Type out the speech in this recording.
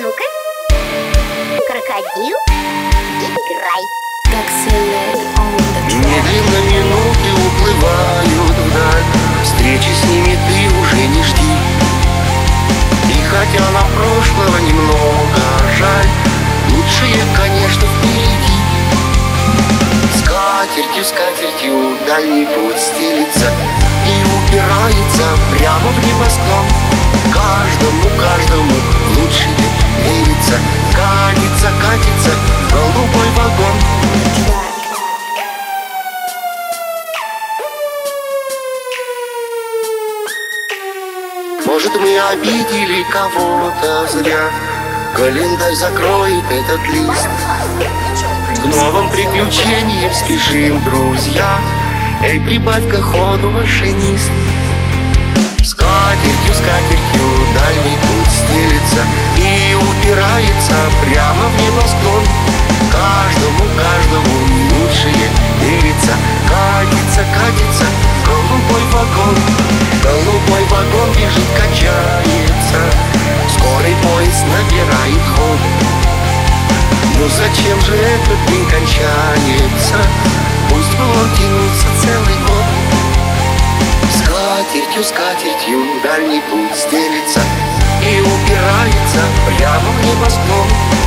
ну-ка. Крокодил, играй. Как. Медленно минуты уплывают вдаль Встречи с ними ты уже не жди И хотя на прошлого немного жаль Лучшее, конечно, впереди Скатертью, скатертью дальний путь стелится Может, мы обидели кого-то зря. Календарь закроет этот лист. К новым приключениям спешим, друзья. Эй, прибавь-ка ходу, машинист. Скатертью, скатертью дальний путь стелится И упирается прямо в небосклон день кончается. Пусть бы он целый год. Скатертью, скатертью дальний путь стелится И упирается прямо в небосклон